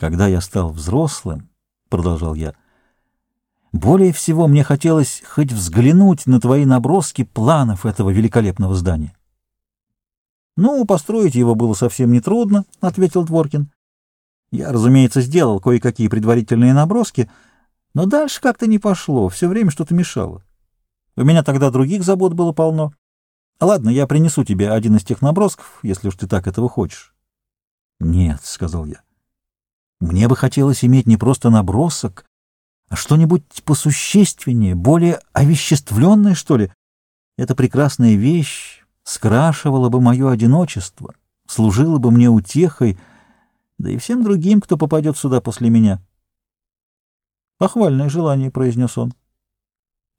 Когда я стал взрослым, — продолжал я, — более всего мне хотелось хоть взглянуть на твои наброски планов этого великолепного здания. — Ну, построить его было совсем нетрудно, — ответил Дворкин. Я, разумеется, сделал кое-какие предварительные наброски, но дальше как-то не пошло, все время что-то мешало. У меня тогда других забот было полно. Ладно, я принесу тебе один из тех набросков, если уж ты так этого хочешь. — Нет, — сказал я. Мне бы хотелось иметь не просто набросок, а что-нибудь посущественнее, более овеществленное, что ли. Эта прекрасная вещь скрашивала бы мое одиночество, служила бы мне утехой, да и всем другим, кто попадет сюда после меня. «Похвальное желание», — произнес он.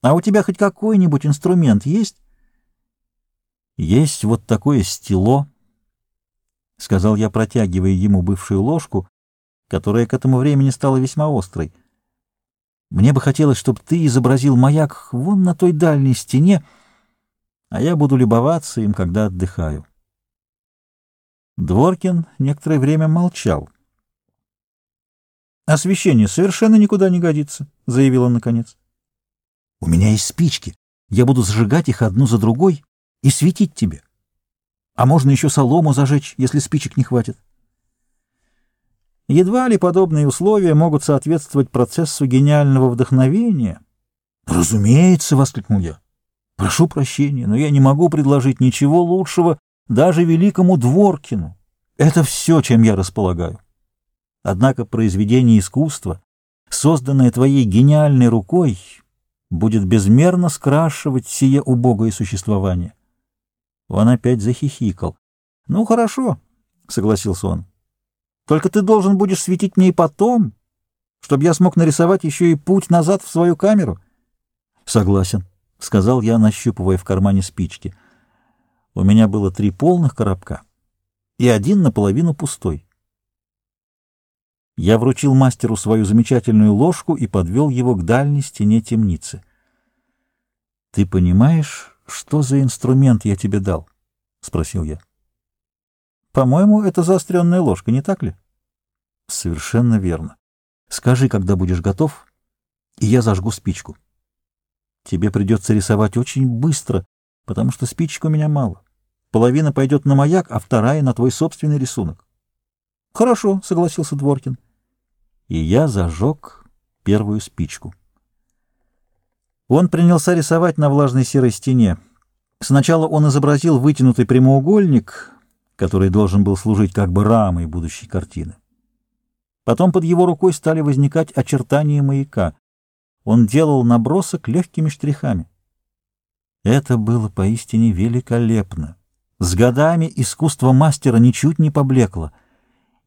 «А у тебя хоть какой-нибудь инструмент есть?» «Есть вот такое стело», — сказал я, протягивая ему бывшую ложку, которая к этому времени стала весьма острой. Мне бы хотелось, чтобы ты изобразил маяк вон на той дальней стене, а я буду любоваться им, когда отдыхаю. Дворкин некоторое время молчал. «Освещение совершенно никуда не годится», — заявил он наконец. «У меня есть спички. Я буду зажигать их одну за другой и светить тебе. А можно еще солому зажечь, если спичек не хватит». Едва ли подобные условия могут соответствовать процессу гениального вдохновения. «Разумеется!» — воскликнул я. «Прошу прощения, но я не могу предложить ничего лучшего даже великому Дворкину. Это все, чем я располагаю. Однако произведение искусства, созданное твоей гениальной рукой, будет безмерно скрашивать сие убогое существование». Он опять захихикал. «Ну, хорошо», — согласился он. Только ты должен будешь светить мне и потом, чтобы я смог нарисовать еще и путь назад в свою камеру. — Согласен, — сказал я, нащупывая в кармане спички. У меня было три полных коробка и один наполовину пустой. Я вручил мастеру свою замечательную ложку и подвел его к дальней стене темницы. — Ты понимаешь, что за инструмент я тебе дал? — спросил я. — По-моему, это заостренная ложка, не так ли? Совершенно верно. Скажи, когда будешь готов, и я зажгу спичку. Тебе придется рисовать очень быстро, потому что спичек у меня мало. Половина пойдет на маяк, а вторая — на твой собственный рисунок. — Хорошо, — согласился Дворкин. И я зажег первую спичку. Он принялся рисовать на влажной серой стене. Сначала он изобразил вытянутый прямоугольник, который должен был служить как бы рамой будущей картины. Потом под его рукой стали возникать очертания маяка. Он делал набросок легкими штрихами. Это было поистине великолепно. С годами искусство мастера ничуть не поблекло.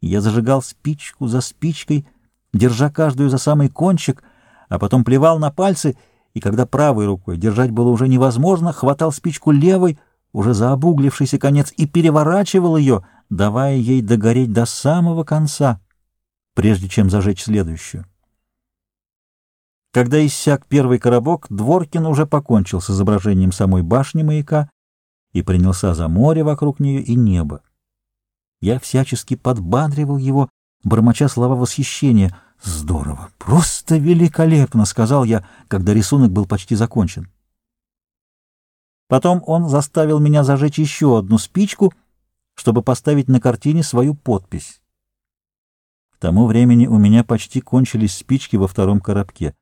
Я зажигал спичку за спичкой, держа каждую за самый кончик, а потом плевал на пальцы, и когда правой рукой держать было уже невозможно, хватал спичку левой, уже за обуглившийся конец, и переворачивал ее, давая ей догореть до самого конца прежде чем зажечь следующую. Когда иссяк первый коробок, Дворкин уже покончил с изображением самой башни маяка и принялся за море вокруг нее и небо. Я всячески подбадривал его, бормоча слова восхищения. «Здорово! Просто великолепно!» — сказал я, когда рисунок был почти закончен. Потом он заставил меня зажечь еще одну спичку, чтобы поставить на картине свою подпись тому времени у меня почти кончились спички во втором коробке.